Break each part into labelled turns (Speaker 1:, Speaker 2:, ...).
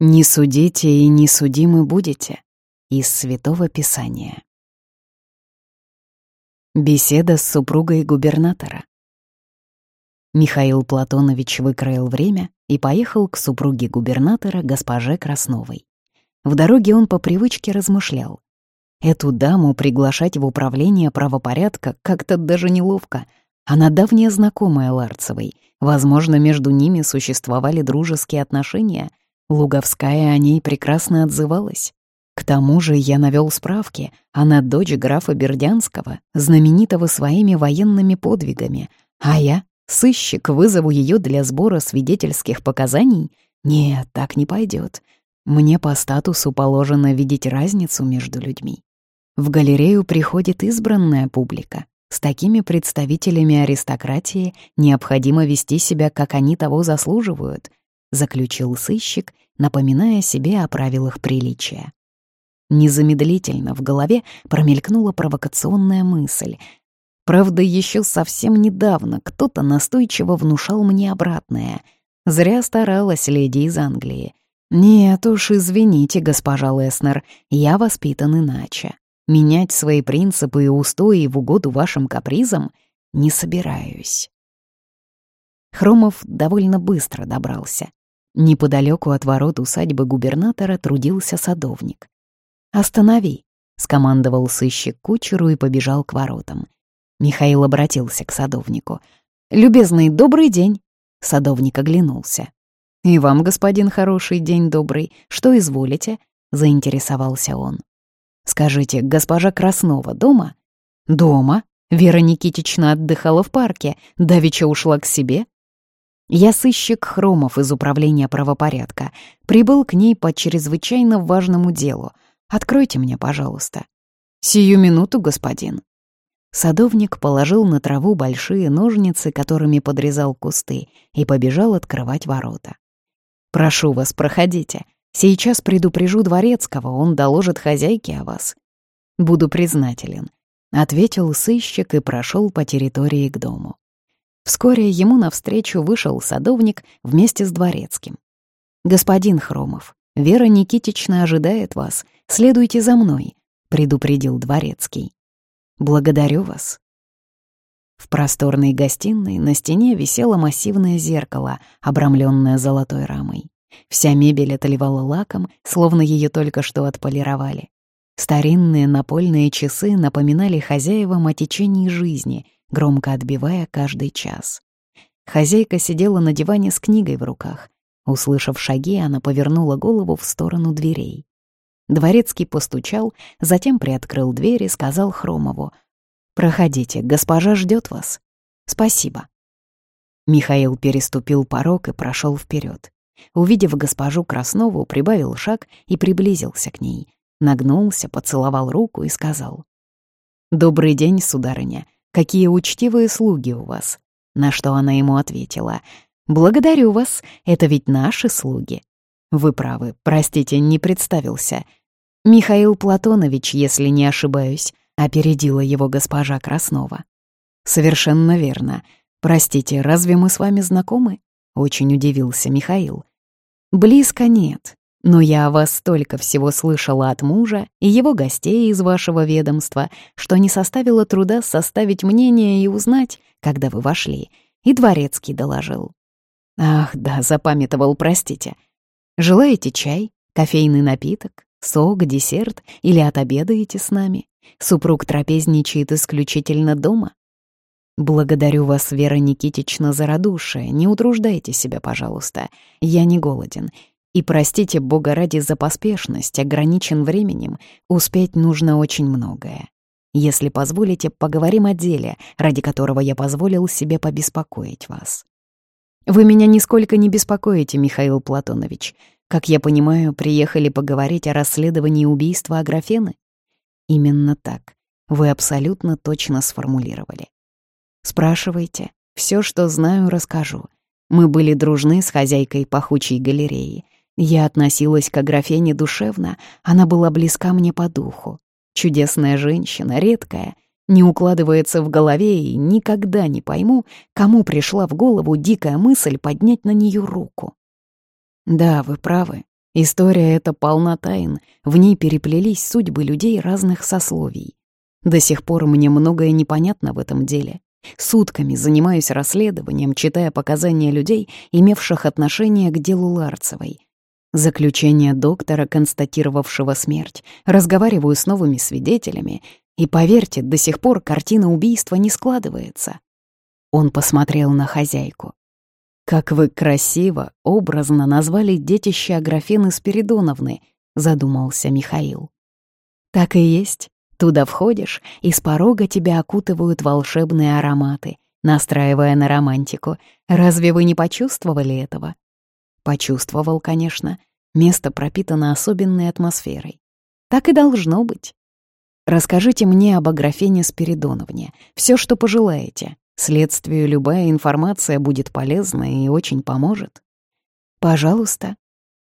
Speaker 1: «Не судите и не судимы будете» из Святого Писания. Беседа с супругой губернатора. Михаил Платонович выкроил время и поехал к супруге губернатора, госпоже Красновой. В дороге он по привычке размышлял. Эту даму приглашать в управление правопорядка как-то даже неловко. Она давняя знакомая Ларцевой. Возможно, между ними существовали дружеские отношения — Луговская о ней прекрасно отзывалась. К тому же я навел справки, она дочь графа Бердянского, знаменитого своими военными подвигами, а я, сыщик, вызову ее для сбора свидетельских показаний? Нет, так не пойдет. Мне по статусу положено видеть разницу между людьми. В галерею приходит избранная публика. С такими представителями аристократии необходимо вести себя, как они того заслуживают, заключил сыщик, напоминая себе о правилах приличия. Незамедлительно в голове промелькнула провокационная мысль. Правда, еще совсем недавно кто-то настойчиво внушал мне обратное. Зря старалась леди из Англии. «Нет уж, извините, госпожа Леснер, я воспитан иначе. Менять свои принципы и устои в угоду вашим капризам не собираюсь». Хромов довольно быстро добрался. Неподалеку от ворот усадьбы губернатора трудился садовник. «Останови!» — скомандовал сыщик кучеру и побежал к воротам. Михаил обратился к садовнику. «Любезный, добрый день!» Садовник оглянулся. «И вам, господин хороший, день добрый. Что изволите?» — заинтересовался он. «Скажите, госпожа Краснова дома?» «Дома. Вера Никитична отдыхала в парке, давеча ушла к себе. Я сыщик Хромов из Управления правопорядка. Прибыл к ней по чрезвычайно важному делу. Откройте мне, пожалуйста. Сию минуту, господин. Садовник положил на траву большие ножницы, которыми подрезал кусты, и побежал открывать ворота. «Прошу вас, проходите. Сейчас предупрежу дворецкого, он доложит хозяйке о вас». «Буду признателен», — ответил сыщик и прошел по территории к дому. Вскоре ему навстречу вышел садовник вместе с дворецким. «Господин Хромов, Вера Никитична ожидает вас. Следуйте за мной», — предупредил дворецкий. «Благодарю вас». В просторной гостиной на стене висело массивное зеркало, обрамленное золотой рамой. Вся мебель отливала лаком, словно ее только что отполировали. Старинные напольные часы напоминали хозяевам о течении жизни — громко отбивая каждый час. Хозяйка сидела на диване с книгой в руках. Услышав шаги, она повернула голову в сторону дверей. Дворецкий постучал, затем приоткрыл дверь и сказал Хромову. «Проходите, госпожа ждет вас». «Спасибо». Михаил переступил порог и прошел вперед. Увидев госпожу Краснову, прибавил шаг и приблизился к ней. Нагнулся, поцеловал руку и сказал. «Добрый день, сударыня какие учтивые слуги у вас». На что она ему ответила, «Благодарю вас, это ведь наши слуги». «Вы правы, простите, не представился». «Михаил Платонович, если не ошибаюсь», — опередила его госпожа Краснова. «Совершенно верно. Простите, разве мы с вами знакомы?» — очень удивился Михаил. «Близко нет. Но я о вас столько всего слышала от мужа и его гостей из вашего ведомства, что не составило труда составить мнение и узнать, когда вы вошли. И дворецкий доложил. Ах, да, запамятовал, простите. Желаете чай, кофейный напиток, сок, десерт или отобедаете с нами? Супруг трапезничает исключительно дома. Благодарю вас, Вера Никитична, за радушие. Не утруждайте себя, пожалуйста. Я не голоден и простите Бога ради за поспешность, ограничен временем, успеть нужно очень многое. Если позволите, поговорим о деле, ради которого я позволил себе побеспокоить вас. Вы меня нисколько не беспокоите, Михаил Платонович. Как я понимаю, приехали поговорить о расследовании убийства Аграфены? Именно так. Вы абсолютно точно сформулировали. Спрашивайте. Все, что знаю, расскажу. Мы были дружны с хозяйкой пахучей галереи — я относилась к Аграфене душевно, она была близка мне по духу. Чудесная женщина, редкая, не укладывается в голове и никогда не пойму, кому пришла в голову дикая мысль поднять на нее руку. Да, вы правы, История эта полна тайн, в ней переплелись судьбы людей разных сословий. До сих пор мне многое непонятно в этом деле. Сутками занимаюсь расследованием, читая показания людей, имевших отношение к делу Ларцевой. Заключение доктора, констатировавшего смерть, разговариваю с новыми свидетелями, и, поверьте, до сих пор картина убийства не складывается. Он посмотрел на хозяйку. «Как вы красиво, образно назвали детище Аграфены Спиридоновны», — задумался Михаил. «Так и есть. Туда входишь, и с порога тебя окутывают волшебные ароматы, настраивая на романтику. Разве вы не почувствовали этого?» Почувствовал, конечно. Место пропитано особенной атмосферой. Так и должно быть. Расскажите мне об Аграфене Спиридоновне. Все, что пожелаете. Следствию любая информация будет полезна и очень поможет. Пожалуйста.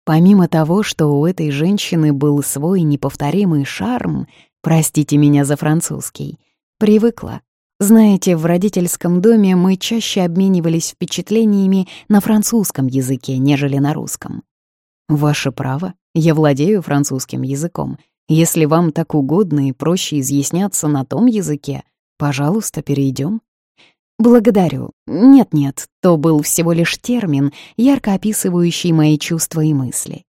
Speaker 1: Помимо того, что у этой женщины был свой неповторимый шарм, простите меня за французский, привыкла. Знаете, в родительском доме мы чаще обменивались впечатлениями на французском языке, нежели на русском. Ваше право, я владею французским языком. Если вам так угодно и проще изъясняться на том языке, пожалуйста, перейдем. «Благодарю. Нет-нет, то был всего лишь термин, ярко описывающий мои чувства и мысли.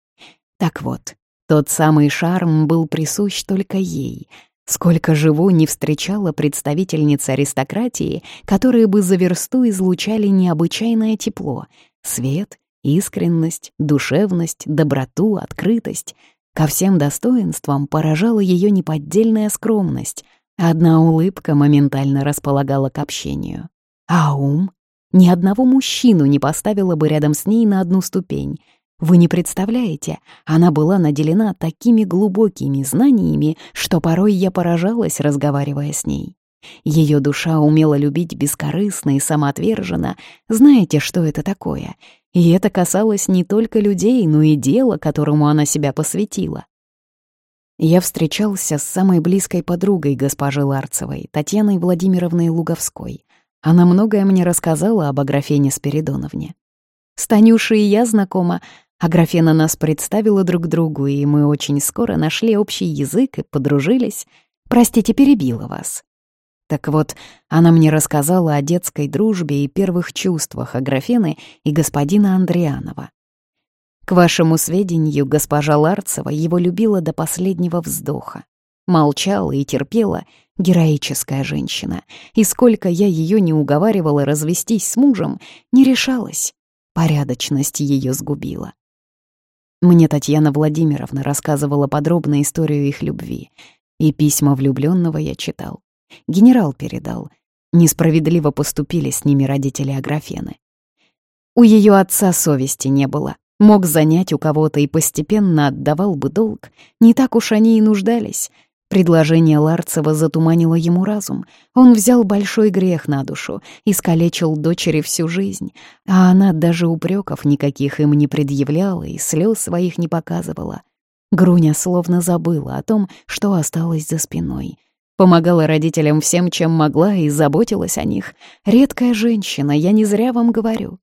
Speaker 1: Так вот, тот самый шарм был присущ только ей. Сколько живу, не встречала представительниц аристократии, которые бы за версту излучали необычайное тепло, свет, искренность, душевность, доброту, открытость. Ко всем достоинствам поражала ее неподдельная скромность, Одна улыбка моментально располагала к общению. А ум? Ни одного мужчину не поставила бы рядом с ней на одну ступень. Вы не представляете, она была наделена такими глубокими знаниями, что порой я поражалась, разговаривая с ней. Ее душа умела любить бескорыстно и самоотверженно. Знаете, что это такое? И это касалось не только людей, но и дела, которому она себя посвятила. Я встречался с самой близкой подругой госпожи Ларцевой, Татьяной Владимировной Луговской. Она многое мне рассказала об Аграфене Спиридоновне. С Танюшей я знакома. Аграфена нас представила друг другу, и мы очень скоро нашли общий язык и подружились. Простите, перебила вас. Так вот, она мне рассказала о детской дружбе и первых чувствах Аграфены и господина Андрианова. К вашему сведению, госпожа Ларцева его любила до последнего вздоха. Молчала и терпела, Героическая женщина. И сколько я ее не уговаривала развестись с мужем, не решалась. Порядочность ее сгубила. Мне Татьяна Владимировна рассказывала подробно историю их любви. И письма влюбленного я читал. Генерал передал. Несправедливо поступили с ними родители Аграфены. У ее отца совести не было. Мог занять у кого-то и постепенно отдавал бы долг. Не так уж они и нуждались — Предложение Ларцева затуманило ему разум. Он взял большой грех на душу, искалечил дочери всю жизнь, а она даже упреков никаких им не предъявляла и слез своих не показывала. Груня словно забыла о том, что осталось за спиной. Помогала родителям всем, чем могла, и заботилась о них. Редкая женщина, я не зря вам говорю.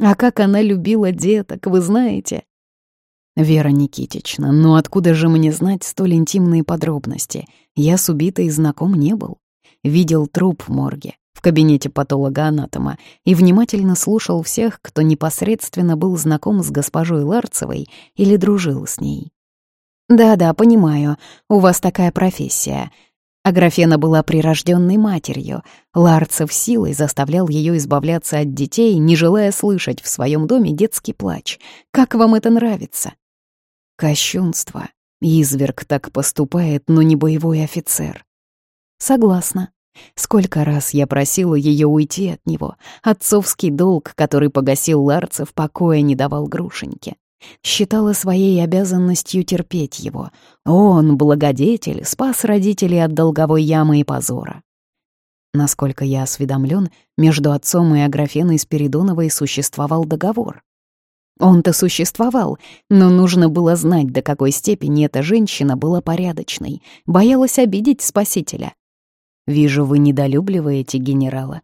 Speaker 1: А как она любила деток, вы знаете? «Вера Никитична, ну откуда же мне знать столь интимные подробности? Я с убитой знаком не был. Видел труп в морге, в кабинете патолога-анатома и внимательно слушал всех, кто непосредственно был знаком с госпожой Ларцевой или дружил с ней. «Да-да, понимаю, у вас такая профессия», Аграфена была прирожденной матерью. Ларцев силой заставлял ее избавляться от детей, не желая слышать в своем доме детский плач. Как вам это нравится? Кощунство. Изверг так поступает, но не боевой офицер. Согласна. Сколько раз я просила ее уйти от него. Отцовский долг, который погасил Ларцев, покоя не давал Грушеньке. Считала своей обязанностью терпеть его. Он, благодетель, спас родителей от долговой ямы и позора. Насколько я осведомлен, между отцом и Аграфеной Спиридоновой существовал договор. Он-то существовал, но нужно было знать, до какой степени эта женщина была порядочной, боялась обидеть спасителя. «Вижу, вы недолюбливаете генерала.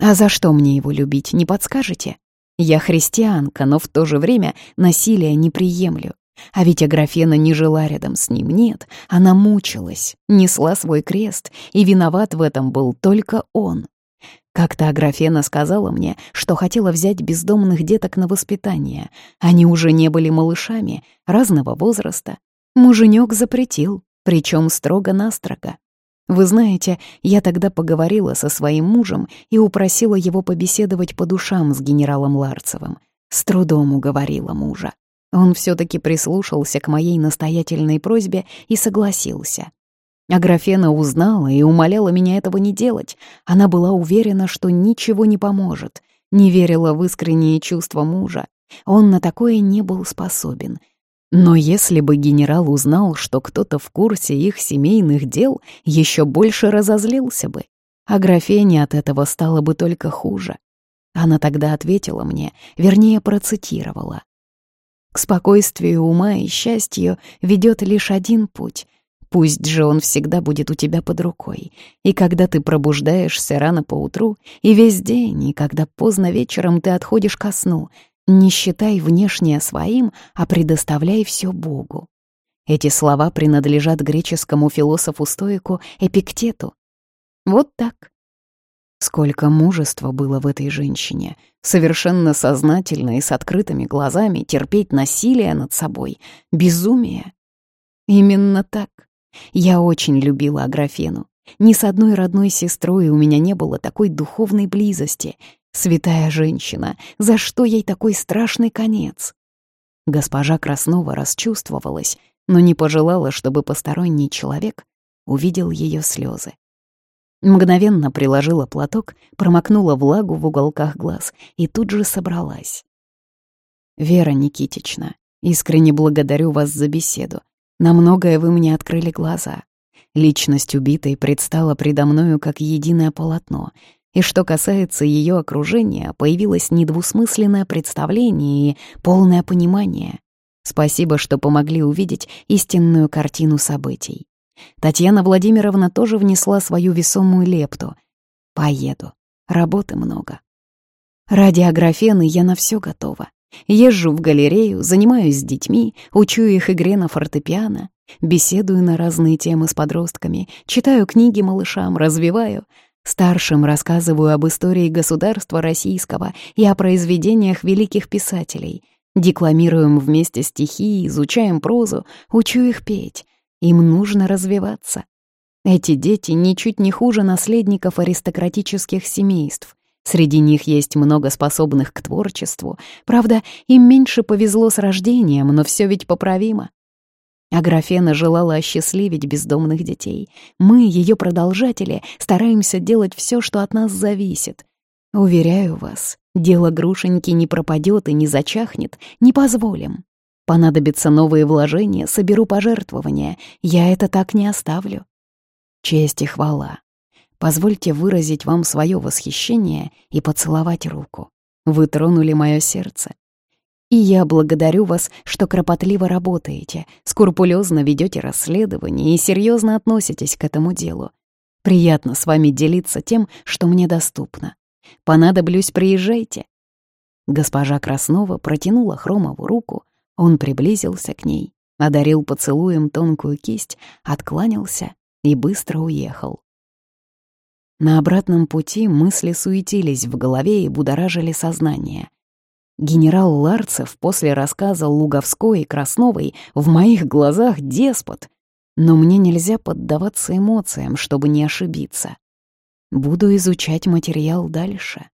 Speaker 1: А за что мне его любить, не подскажете? Я христианка, но в то же время насилия не приемлю. А ведь Аграфена не жила рядом с ним, нет, она мучилась, несла свой крест, и виноват в этом был только он. Как-то Аграфена сказала мне, что хотела взять бездомных деток на воспитание. Они уже не были малышами, разного возраста. Муженек запретил, причем строго-настрого. Вы знаете, я тогда поговорила со своим мужем и упросила его побеседовать по душам с генералом Ларцевым. С трудом уговорила мужа. Он все таки прислушался к моей настоятельной просьбе и согласился. Аграфена узнала и умоляла меня этого не делать. Она была уверена, что ничего не поможет, не верила в искренние чувства мужа. Он на такое не был способен. Но если бы генерал узнал, что кто-то в курсе их семейных дел, еще больше разозлился бы. А графене от этого стало бы только хуже. Она тогда ответила мне, вернее, процитировала. «К спокойствию ума и счастью ведет лишь один путь. Пусть же он всегда будет у тебя под рукой. И когда ты пробуждаешься рано поутру, и весь день, и когда поздно вечером ты отходишь ко сну, не считай внешнее своим, а предоставляй все Богу. Эти слова принадлежат греческому философу-стоику Эпиктету. Вот так. Сколько мужества было в этой женщине, совершенно сознательно и с открытыми глазами терпеть насилие над собой, безумие. Именно так. Я очень любила Аграфену. Ни с одной родной сестрой у меня не было такой духовной близости, Святая женщина, за что ей такой страшный конец? Госпожа Краснова расчувствовалась, но не пожелала, чтобы посторонний человек увидел ее слезы. Мгновенно приложила платок, промокнула влагу в уголках глаз и тут же собралась. «Вера Никитична, искренне благодарю вас за беседу. На многое вы мне открыли глаза. Личность убитой предстала предо мною как единое полотно, и что касается ее окружения, появилось недвусмысленное представление и полное понимание. Спасибо, что помогли увидеть истинную картину событий. Татьяна Владимировна тоже внесла свою весомую лепту. «Поеду. Работы много. Ради Аграфены я на все готова. Езжу в галерею, занимаюсь с детьми, учу их игре на фортепиано, беседую на разные темы с подростками, читаю книги малышам, развиваю, Старшим рассказываю об истории государства российского и о произведениях великих писателей. Декламируем вместе стихи, изучаем прозу, учу их петь. Им нужно развиваться. Эти дети ничуть не хуже наследников аристократических семейств. Среди них есть много способных к творчеству. Правда, им меньше повезло с рождением, но все ведь поправимо. Аграфена желала осчастливить бездомных детей. Мы, ее продолжатели, стараемся делать все, что от нас зависит. Уверяю вас, дело Грушеньки не пропадет и не зачахнет, не позволим. Понадобятся новые вложения, соберу пожертвования. Я это так не оставлю. Честь и хвала. Позвольте выразить вам свое восхищение и поцеловать руку. Вы тронули мое сердце. И я благодарю вас, что кропотливо работаете, скрупулезно ведете расследование и серьезно относитесь к этому делу. Приятно с вами делиться тем, что мне доступно. Понадоблюсь, приезжайте. Госпожа Краснова протянула Хромову руку, он приблизился к ней, одарил поцелуем тонкую кисть, откланялся и быстро уехал. На обратном пути мысли суетились в голове и будоражили сознание. Генерал Ларцев после рассказа Луговской и Красновой в моих глазах деспот. Но мне нельзя поддаваться эмоциям, чтобы не ошибиться. Буду изучать материал дальше.